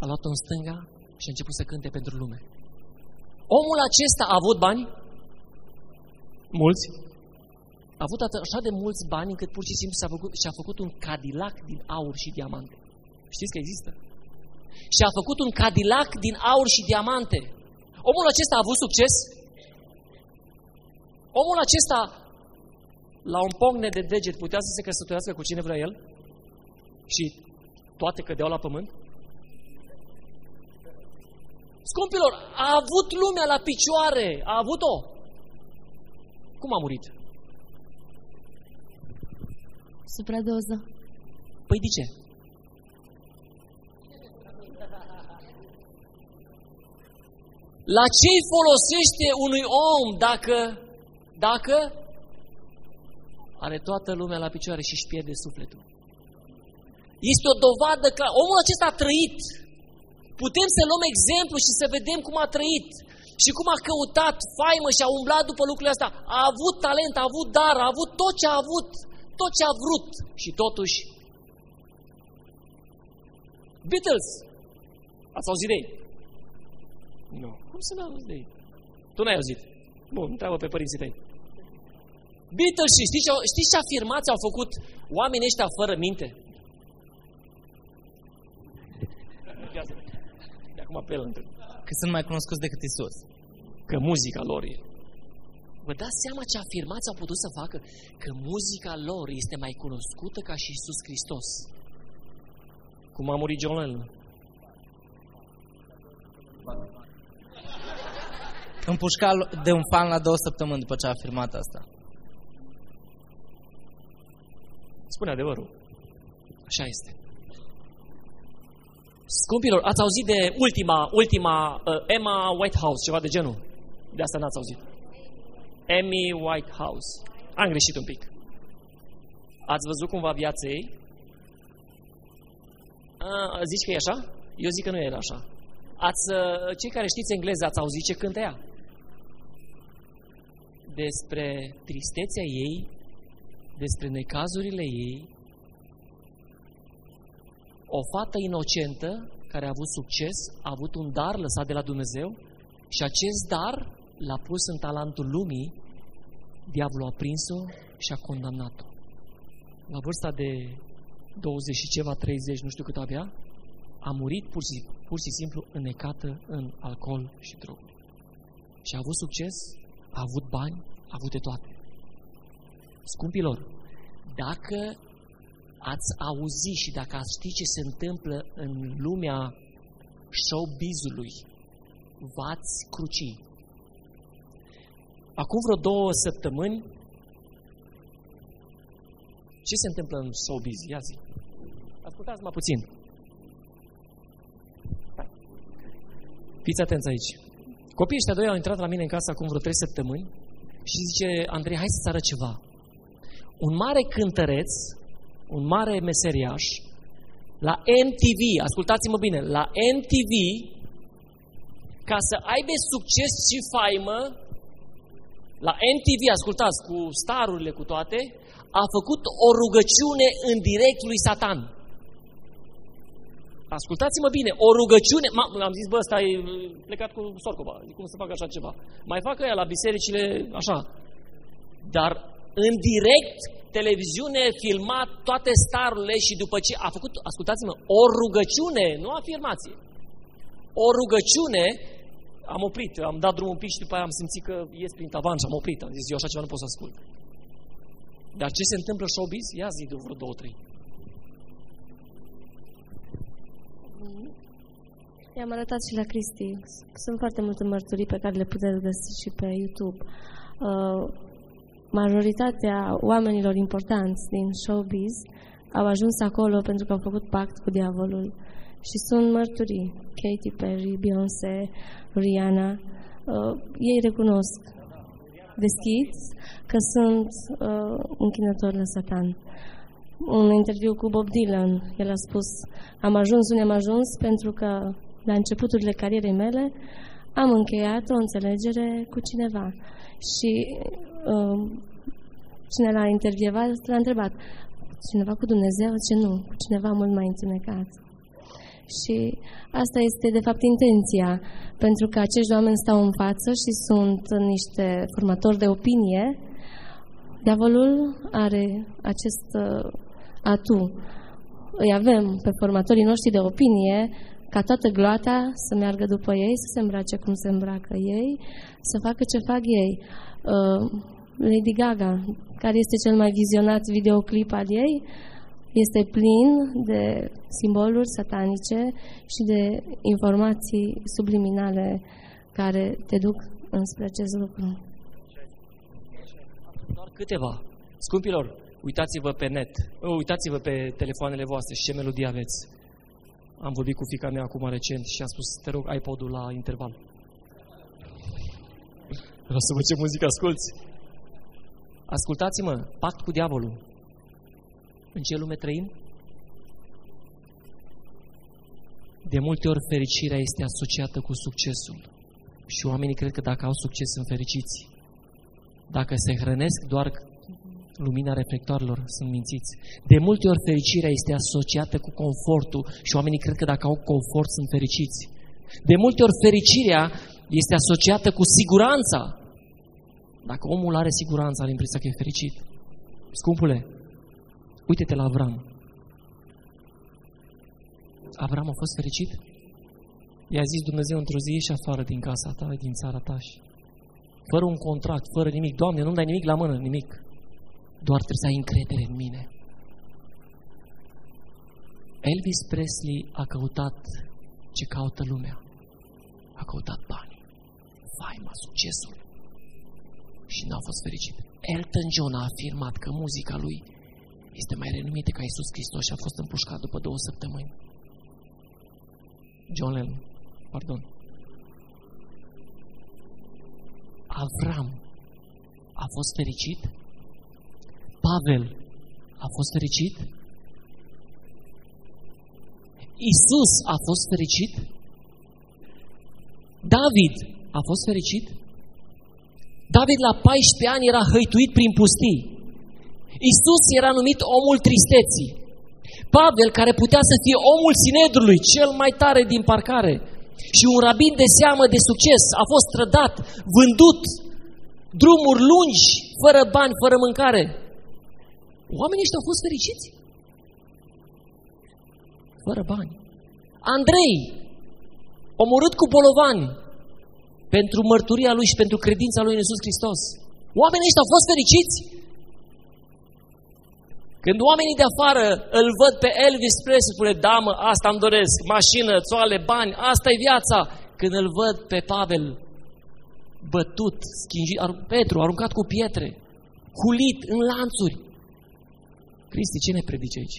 a luat-o în stânga și a început să cânte pentru lume. Omul acesta a avut bani? Mulți? A avut așa de mulți bani încât pur și simplu și-a făcut, și-a făcut un Cadillac din aur și diamante. Știți că există? Și a făcut un Cadillac din aur și diamante. Omul acesta a avut succes? Omul acesta, la un pomne de deget, putea să se căsătorească cu cine vrea el? Și toate cădeau la pământ? Scumpilor, a avut lumea la picioare, a avut-o. Cum a murit? Supradoză. Păi de ce? La ce folosește unui om dacă, dacă are toată lumea la picioare și își pierde sufletul? Este o dovadă că omul acesta a trăit. Putem să luăm exemplu și să vedem cum a trăit și cum a căutat faimă și a umblat după lucrurile astea. A avut talent, a avut dar, a avut tot ce a avut, tot ce a vrut și totuși Beatles. Ați auzit de ei? Nu. Cum să n-auzi de ei? Tu n-ai auzit. Bun, întreabă pe părinții tăi. Beatles și știți ce, știți ce afirmații au făcut oamenii ăștia fără minte? De acum pe el întreb. Că sunt mai cunoscuți decât Isus. Că muzica lor e. Vă dați seama ce afirmații au putut să facă? Că muzica lor este mai cunoscută ca și Isus Hristos. Cum a murit John Lennon. Împușcat de un fan la două săptămâni după ce a afirmat asta. Spune adevărul. Așa este. Scumpilor, ați auzit de ultima, ultima uh, Emma Whitehouse, ceva de genul? De asta n-ați auzit. Emmy Whitehouse. Am greșit un pic. Ați văzut cumva viața ei? A, zici că e așa? Eu zic că nu e așa. Ați, uh, cei care știți engleză, ați auzit ce cântă ea? Despre tristețea ei, despre necazurile ei, o fată inocentă care a avut succes, a avut un dar lăsat de la Dumnezeu și acest dar l-a pus în talentul lumii, diavolul a prins-o și a condamnat-o. La vârsta de 20 și ceva, 30, nu știu cât avea, a murit pur și, pur și simplu înnecată în alcool și droguri. Și a avut succes, a avut bani, a avut de toate. Scumpilor, dacă ați auzit și dacă ați ști ce se întâmplă în lumea showbizului, v-ați cruci. Acum vreo două săptămâni, ce se întâmplă în showbiz? Ia zi. Ascultați-mă puțin. Fiți atenți aici. Copiii ăștia doi au intrat la mine în casă acum vreo trei săptămâni și zice, Andrei, hai să-ți arăt ceva. Un mare cântăreț, un mare meseriaș, la MTV, ascultați-mă bine, la MTV, ca să aibă succes și faimă, la MTV, ascultați, cu starurile, cu toate, a făcut o rugăciune în direct lui Satan. Ascultați-mă bine, o rugăciune, am zis, bă, ăsta e plecat cu sorcova, cum să facă așa ceva. Mai facă ea la bisericile, așa. Dar în direct, televiziune, filmat toate starurile și după ce a făcut, ascultați-mă, o rugăciune, nu afirmație, o rugăciune, am oprit, am dat drumul un pic și după aia am simțit că ies prin tavan și am oprit, am zis, eu așa ceva nu pot să ascult. Dar ce se întâmplă showbiz? Ia zi de vreo două, trei. I-am arătat și la Cristi. Sunt foarte multe mărturii pe care le puteți găsi și pe YouTube. Uh, majoritatea oamenilor importanți din showbiz au ajuns acolo pentru că au făcut pact cu diavolul. Și sunt mărturii. Katy Perry, Beyoncé, Rihanna. Uh, ei recunosc deschis că sunt uh, închinători la Satan. Un interviu cu Bob Dylan, el a spus, am ajuns unde am ajuns pentru că la începuturile carierei mele am încheiat o înțelegere cu cineva. Și uh, cine l-a intervievat l-a întrebat, cineva cu Dumnezeu? Ce nu, cu cineva mult mai întunecat. Și asta este, de fapt, intenția, pentru că acești oameni stau în față și sunt niște formatori de opinie. Diavolul are acest uh, atu. Îi avem pe formatorii noștri de opinie ca toată gloata să meargă după ei, să se îmbrace cum se îmbracă ei, să facă ce fac ei. Uh, Lady Gaga, care este cel mai vizionat videoclip al ei, este plin de simboluri satanice și de informații subliminale care te duc înspre acest lucru. Doar câteva. Scumpilor, uitați-vă pe net, uitați-vă pe telefoanele voastre și ce melodie aveți. Am vorbit cu fica mea acum recent și am spus, te rog, iPod-ul la interval. Vreau să văd ce muzică asculți. Ascultați-mă, pact cu diavolul. În ce lume trăim? De multe ori fericirea este asociată cu succesul. Și oamenii cred că dacă au succes sunt fericiți. Dacă se hrănesc doar lumina reflectoarelor, sunt mințiți. De multe ori fericirea este asociată cu confortul și oamenii cred că dacă au confort sunt fericiți. De multe ori fericirea este asociată cu siguranța. Dacă omul are siguranță, are impresia că e fericit. Scumpule, uite-te la Avram. Avram a fost fericit? I-a zis Dumnezeu într-o zi și afară din casa ta, din țara ta și fără un contract, fără nimic. Doamne, nu-mi dai nimic la mână, nimic. Doar trebuie să ai încredere în mine. Elvis Presley a căutat ce caută lumea. A căutat bani, faima, succesul și n-a fost fericit. Elton John a afirmat că muzica lui este mai renumită ca Iisus Hristos și a fost împușcat după două săptămâni. John Lennon, pardon. Avram a fost fericit? Pavel a fost fericit? Isus a fost fericit? David a fost fericit? David la 14 ani era hăituit prin pustii. Isus era numit omul tristeții. Pavel, care putea să fie omul Sinedrului, cel mai tare din parcare, și un rabin de seamă de succes, a fost trădat, vândut, drumuri lungi, fără bani, fără mâncare. Oamenii ăștia au fost fericiți? Fără bani. Andrei, omorât cu bolovani, pentru mărturia lui și pentru credința lui în Iisus Hristos. Oamenii ăștia au fost fericiți? Când oamenii de afară îl văd pe Elvis Presley, spune, da mă, asta îmi doresc, mașină, țoale, bani, asta e viața. Când îl văd pe Pavel bătut, schingit, Petru, aruncat cu pietre, culit în lanțuri. Cristi, ce ne predice aici?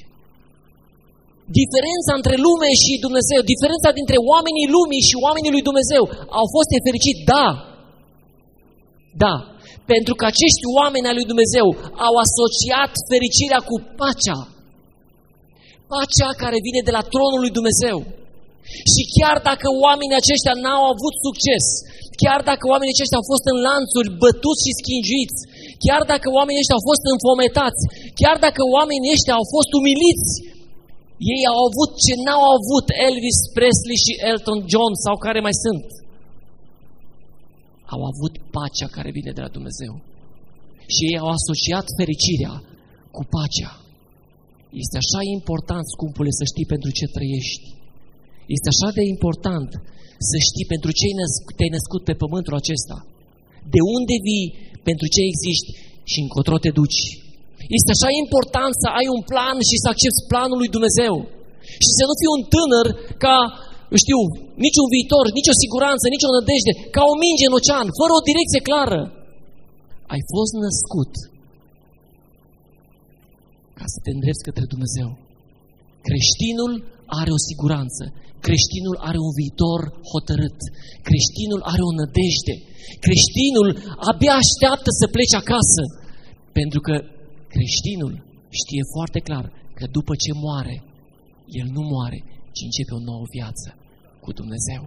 Diferența între lume și Dumnezeu, diferența dintre oamenii lumii și oamenii lui Dumnezeu, au fost fericiți? Da. Da. Pentru că acești oameni al lui Dumnezeu au asociat fericirea cu pacea. Pacea care vine de la tronul lui Dumnezeu. Și chiar dacă oamenii aceștia n-au avut succes, chiar dacă oamenii aceștia au fost în lanțuri, bătuți și schingiți, chiar dacă oamenii ăștia au fost înfometați, chiar dacă oamenii ăștia au fost umiliți, ei au avut ce n-au avut Elvis Presley și Elton John sau care mai sunt. Au avut pacea care vine de la Dumnezeu. Și ei au asociat fericirea cu pacea. Este așa important, scumpule, să știi pentru ce trăiești. Este așa de important să știi pentru ce te-ai născut pe pământul acesta. De unde vii, pentru ce existi și încotro te duci. Este așa important să ai un plan și să accepti planul lui Dumnezeu. Și să nu fii un tânăr ca, știu, niciun viitor, nicio siguranță, nicio nădejde, ca o minge în ocean, fără o direcție clară. ai fost născut ca să te îndrepți către Dumnezeu. Creștinul are o siguranță. Creștinul are un viitor hotărât. Creștinul are o nădejde. Creștinul abia așteaptă să plece acasă. Pentru că creștinul știe foarte clar că după ce moare, el nu moare, ci începe o nouă viață cu Dumnezeu.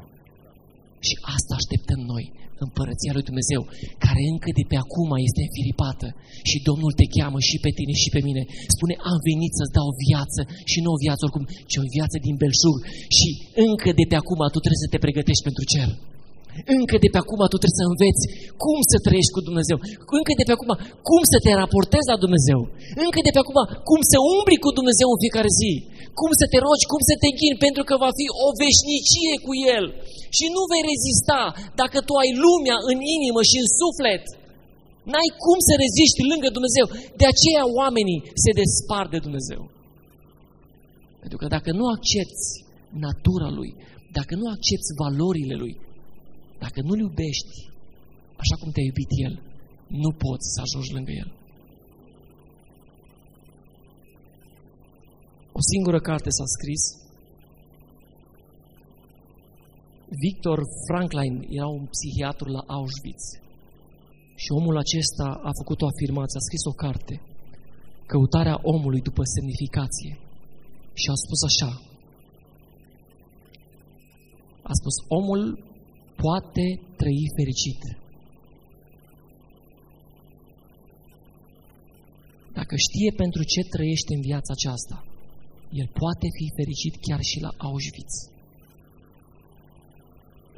Și asta așteptăm noi, împărăția lui Dumnezeu, care încă de pe acum este înfiripată și Domnul te cheamă și pe tine și pe mine. Spune, am venit să-ți dau viață și nu o viață oricum, ci o viață din belșug și încă de pe acum tu trebuie să te pregătești pentru cer. Încă de pe acum tu trebuie să înveți cum să trăiești cu Dumnezeu. Încă de pe acum cum să te raportezi la Dumnezeu. Încă de pe acum cum să umbli cu Dumnezeu în fiecare zi. Cum să te rogi, cum să te închini, pentru că va fi o veșnicie cu El. Și nu vei rezista dacă tu ai lumea în inimă și în suflet. N-ai cum să reziști lângă Dumnezeu. De aceea oamenii se despart de Dumnezeu. Pentru că dacă nu accepti natura Lui, dacă nu accepti valorile Lui, dacă nu-L iubești așa cum te-a iubit El, nu poți să ajungi lângă El. O singură carte s-a scris. Victor Franklin era un psihiatru la Auschwitz. Și omul acesta a făcut o afirmație, a scris o carte, Căutarea omului după semnificație. Și a spus așa, a spus, omul poate trăi fericit. Dacă știe pentru ce trăiește în viața aceasta, el poate fi fericit chiar și la Auschwitz.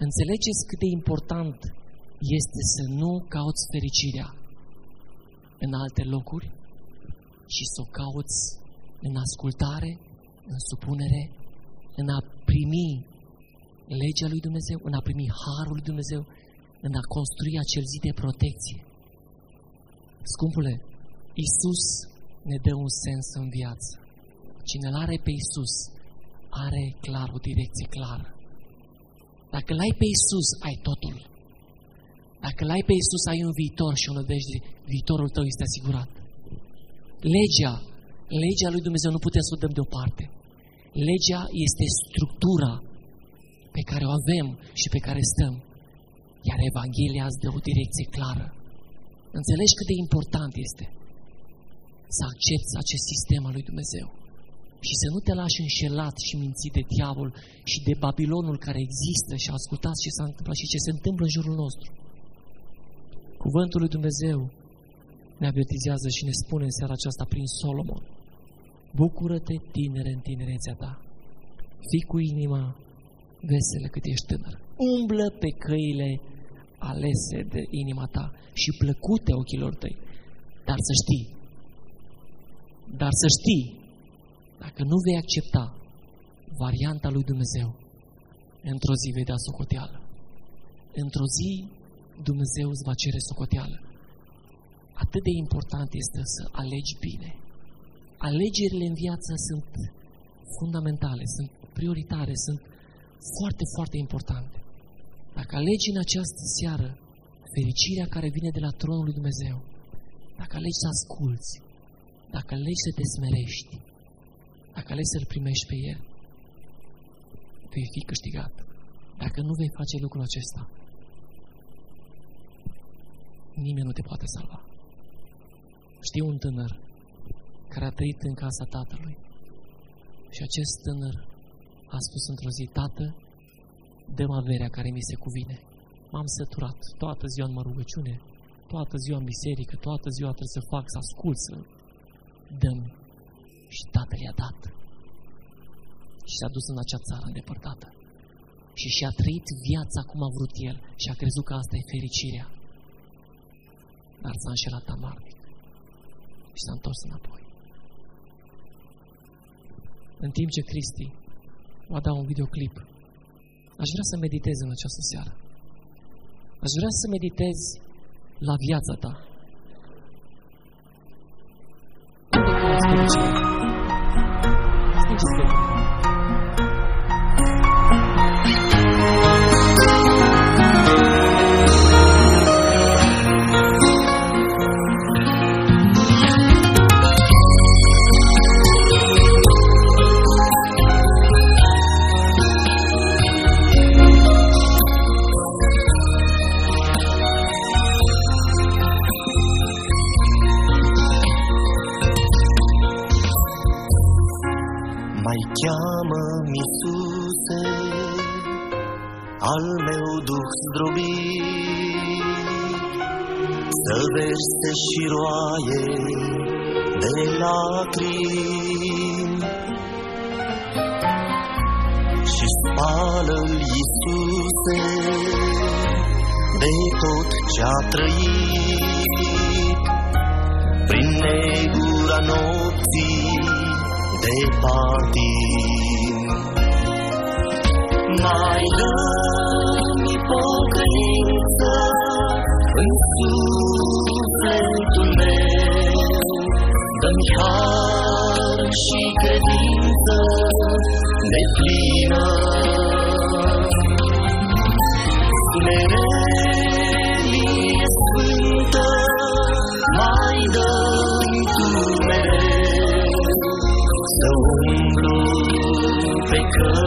Înțelegeți cât de important este să nu cauți fericirea în alte locuri, și să o cauți în ascultare, în supunere, în a primi legea lui Dumnezeu, în a primi harul lui Dumnezeu, în a construi acel zid de protecție. Scumpule, Isus ne dă un sens în viață. Cine îl are pe Isus, are clar o direcție clară. Dacă l-ai pe Isus, ai totul. Dacă l-ai pe Isus, ai un viitor și o nădejde, viitorul tău este asigurat. Legea, legea lui Dumnezeu nu putem să o dăm deoparte. Legea este structura pe care o avem și pe care stăm. Iar Evanghelia îți dă o direcție clară. Înțelegi cât de important este să accepti acest sistem al lui Dumnezeu și să nu te lași înșelat și mințit de diavol și de Babilonul care există și ascultați ce s-a întâmplat și ce se întâmplă în jurul nostru. Cuvântul lui Dumnezeu ne avertizează și ne spune în seara aceasta prin Solomon. Bucură-te, tinere, în tinerețea ta. Fii cu inima veselă cât ești tânăr. Umblă pe căile alese de inima ta și plăcute ochilor tăi. Dar să știi, dar să știi, dacă nu vei accepta varianta lui Dumnezeu, într-o zi vei da socoteală. Într-o zi Dumnezeu îți va cere socoteală. Atât de important este să alegi bine. Alegerile în viață sunt fundamentale, sunt prioritare, sunt foarte, foarte importante. Dacă alegi în această seară fericirea care vine de la tronul lui Dumnezeu, dacă alegi să asculți, dacă alegi să te smerești, dacă alegi să-L primești pe El, vei fi câștigat. Dacă nu vei face lucrul acesta, nimeni nu te poate salva. Știu un tânăr care a trăit în casa tatălui și acest tânăr a spus într-o zi, tată, dăm averea care mi se cuvine. M-am săturat toată ziua în mă rugăciune, toată ziua în biserică, toată ziua trebuie să fac, să ascult, să dăm. Și tatăl i-a dat. Și s-a dus în acea țară îndepărtată. Și și-a trăit viața cum a vrut el și a crezut că asta e fericirea. Dar s-a înșelat amarnic. Și s-a întors înapoi. În timp ce Cristi va da un videoclip, aș vrea să meditez în această seară. Aș vrea să meditez la viața ta. America.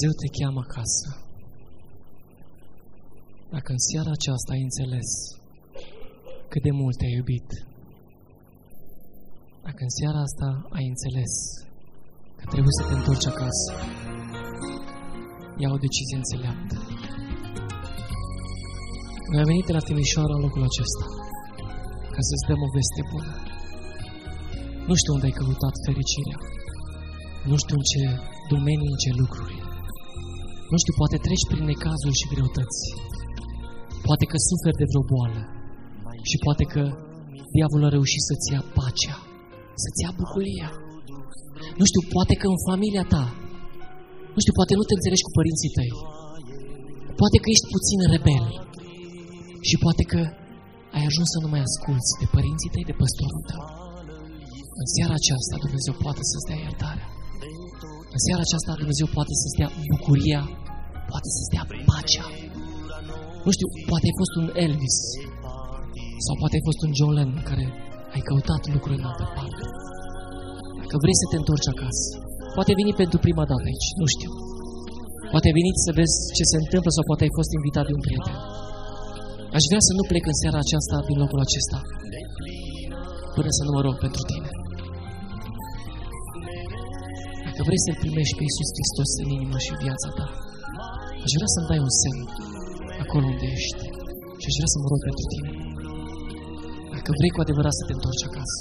Dumnezeu te cheamă acasă. Dacă în seara aceasta ai înțeles cât de mult te-ai iubit, dacă în seara asta ai înțeles că trebuie să te întorci acasă, ia o decizie înțeleaptă. Noi am venit la Timișoara în locul acesta ca să-ți dăm o veste bună. Nu știu unde ai căutat fericirea, nu știu în ce domenii, în ce lucruri, nu știu, poate treci prin necazuri și greutăți. Poate că suferi de vreo boală. Și poate că diavolul a reușit să-ți ia pacea, să-ți ia bucuria. Nu știu, poate că în familia ta, nu știu, poate nu te înțelegi cu părinții tăi. Poate că ești puțin rebel. Și poate că ai ajuns să nu mai asculți de părinții tăi, de păstorul tău. În seara aceasta Dumnezeu poate să-ți dea iertarea. În seara aceasta Dumnezeu poate să-ți dea bucuria, poate să-ți dea pacea. Nu știu, poate ai fost un Elvis sau poate ai fost un John Lennon care ai căutat lucruri în altă parte. Dacă vrei să te întorci acasă, poate ai venit pentru prima dată aici, nu știu. Poate ai venit să vezi ce se întâmplă sau poate ai fost invitat de un prieten. Aș vrea să nu plec în seara aceasta din locul acesta până să nu mă rog pentru tine. Dacă vrei să-L primești pe Iisus Hristos în inimă și în viața ta, aș vrea să-mi dai un semn acolo unde ești și aș vrea să mă rog pentru tine. Dacă vrei cu adevărat să te întorci acasă,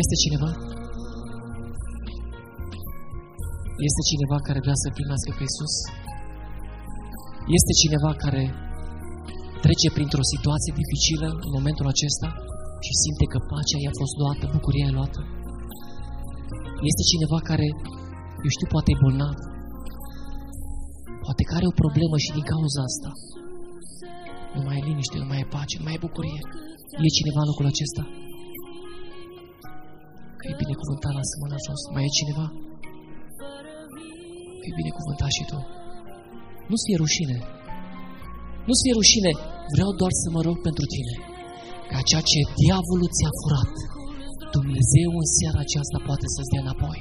este cineva? Este cineva care vrea să primească pe Iisus? Este cineva care trece printr-o situație dificilă în momentul acesta și simte că pacea i-a fost luată, bucuria e luată? Este cineva care, eu știu, poate e bolnav, poate că are o problemă și din cauza asta nu mai e liniște, nu mai e pace, nu mai e bucurie. E cineva în locul acesta? Că e binecuvântat, lasă mâna jos. Mai e cineva? Că e binecuvântat și tu. Nu-ți fie rușine. Nu-ți fie rușine. Vreau doar să mă rog pentru tine. Ca ceea ce diavolul ți-a furat, Dumnezeu în seara aceasta poate să-ți dea înapoi.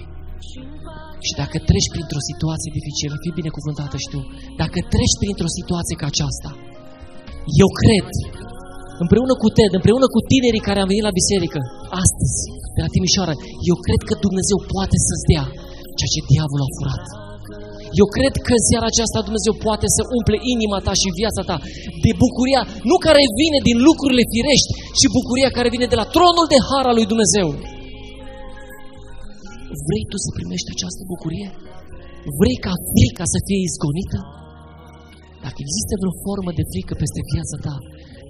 Și dacă treci printr-o situație dificilă, fii binecuvântată și tu. Dacă treci printr-o situație ca aceasta, eu cred, împreună cu Ted, împreună cu tinerii care am venit la biserică, astăzi, de la Timișoara, eu cred că Dumnezeu poate să-ți dea ceea ce diavolul a furat. Eu cred că în seara aceasta Dumnezeu poate să umple inima ta și viața ta de bucuria, nu care vine din lucrurile firești, ci bucuria care vine de la tronul de har al lui Dumnezeu. Vrei tu să primești această bucurie? Vrei ca frica să fie izgonită? Dacă există vreo formă de frică peste viața ta,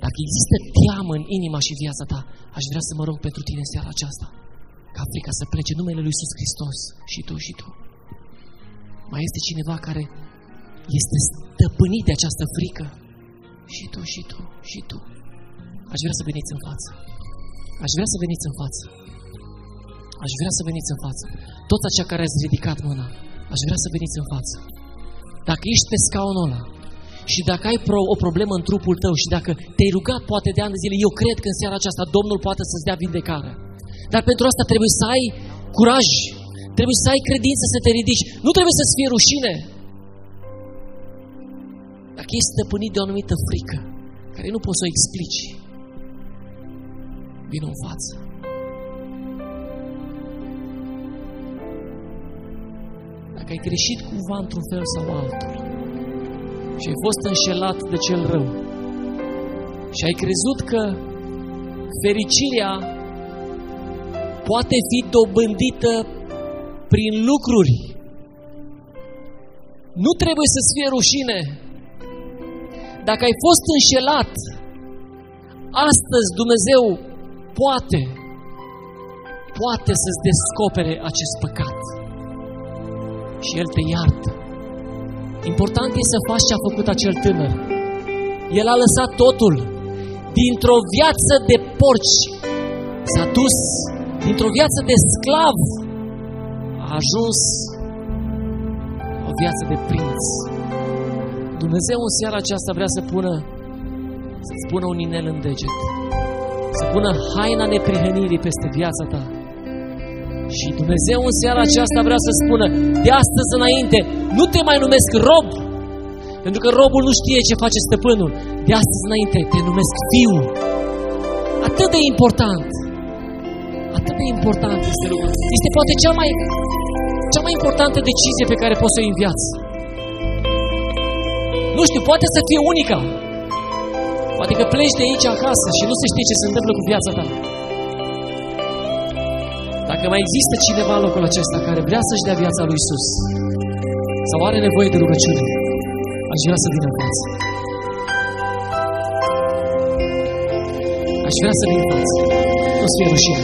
dacă există teamă în inima și viața ta, aș vrea să mă rog pentru tine seara aceasta. Ca frica să plece numele Lui Iisus Hristos și tu și tu. Mai este cineva care este stăpânit de această frică? Și tu, și tu, și tu. Aș vrea să veniți în față. Aș vrea să veniți în față. Aș vrea să veniți în față. Toți aceia care ați ridicat mâna, aș vrea să veniți în față. Dacă ești pe scaunul ăla și dacă ai pro, o problemă în trupul tău și dacă te-ai rugat poate de ani de zile, eu cred că în seara aceasta Domnul poate să-ți dea vindecare. Dar pentru asta trebuie să ai curaj, trebuie să ai credință să te ridici. Nu trebuie să-ți fie rușine. Dacă ești stăpânit de o anumită frică, care nu poți să o explici, vină în față. Dacă ai greșit cumva într-un fel sau altul și ai fost înșelat de cel rău și ai crezut că fericirea poate fi dobândită prin lucruri. Nu trebuie să-ți fie rușine. Dacă ai fost înșelat, astăzi Dumnezeu poate, poate să-ți descopere acest păcat. Și El te iartă. Important e să faci ce a făcut acel tânăr. El a lăsat totul. Dintr-o viață de porci s-a dus, dintr-o viață de sclav a ajuns o viață de prinț. Dumnezeu în seara aceasta vrea să pună, să pună un inel în deget, să pună haina neprihănirii peste viața ta. Și Dumnezeu în seara aceasta vrea să spună, de astăzi înainte, nu te mai numesc rob, pentru că robul nu știe ce face stăpânul. De astăzi înainte te numesc fiu. Atât de important. Atât de important este lucrul. Este poate cea mai, cea mai importantă decizie pe care poți să o iei în viață. Nu știu, poate să fie unica. Poate că pleci de aici acasă și nu se știe ce se întâmplă cu viața ta. Dacă mai există cineva în locul acesta care vrea să-și dea viața lui Isus sau are nevoie de rugăciune, aș vrea să vină în față. Aș vrea să vin în față. Nu-ți fie rușine.